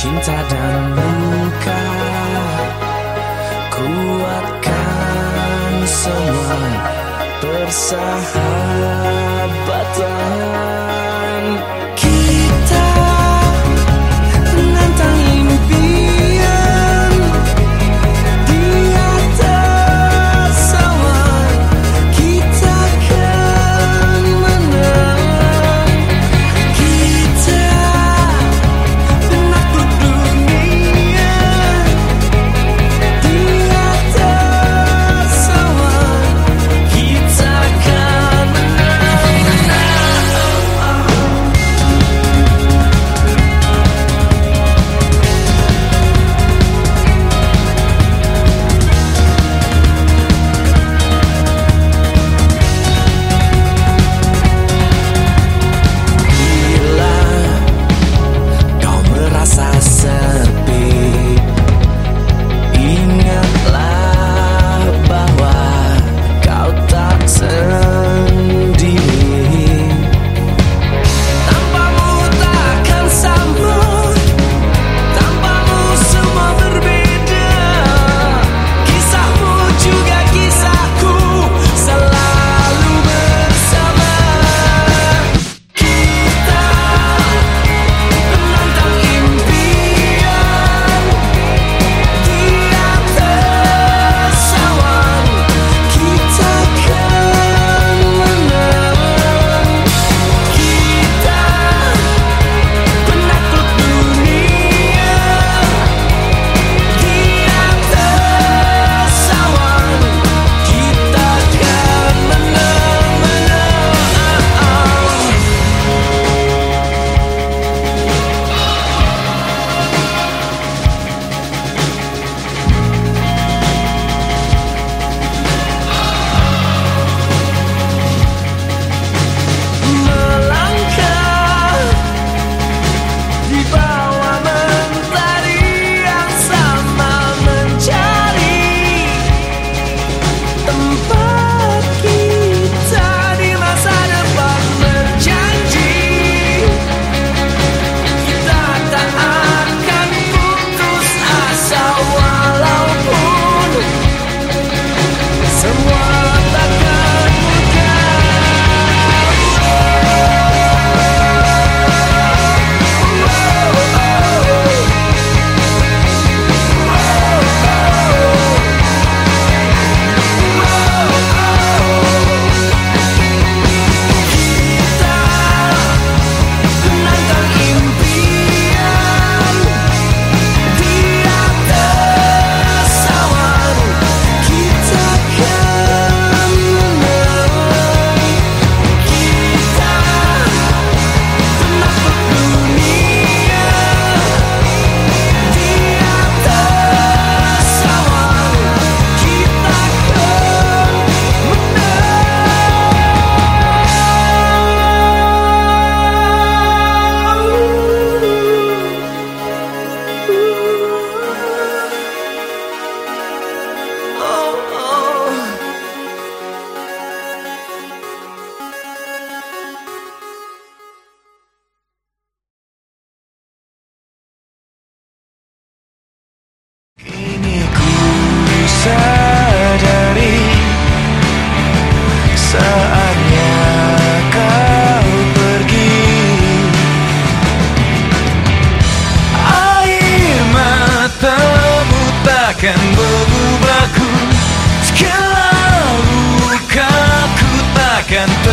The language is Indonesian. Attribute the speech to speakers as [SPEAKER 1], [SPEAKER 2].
[SPEAKER 1] cinta dan luka Kuatkan semua persahabatan canto.